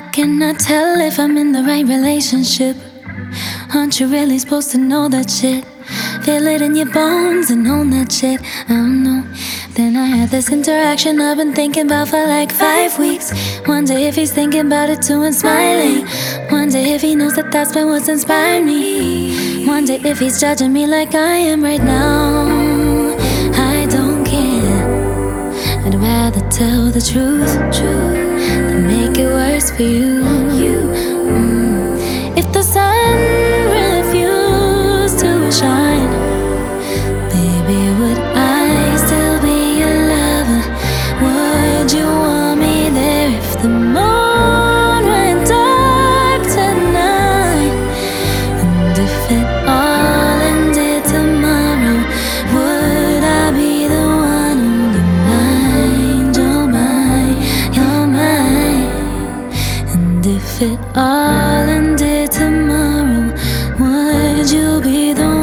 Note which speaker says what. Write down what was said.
Speaker 1: can I tell if I'm in the right relationship? Aren't you really supposed to know that shit? Feel it in your bones and own that shit. I don't know. Then I had this interaction I've been thinking about for like five weeks. Wonder if he's thinking about it too and smiling. Wonder if he knows that that's been what's inspired me. Wonder if he's judging me like I am right now. I don't care. I'd rather tell the truth, truth for you. you. Mm. If the sun refused to shine, baby, would I still be your lover? Would you want me there if the moon? it all ended tomorrow, would you be the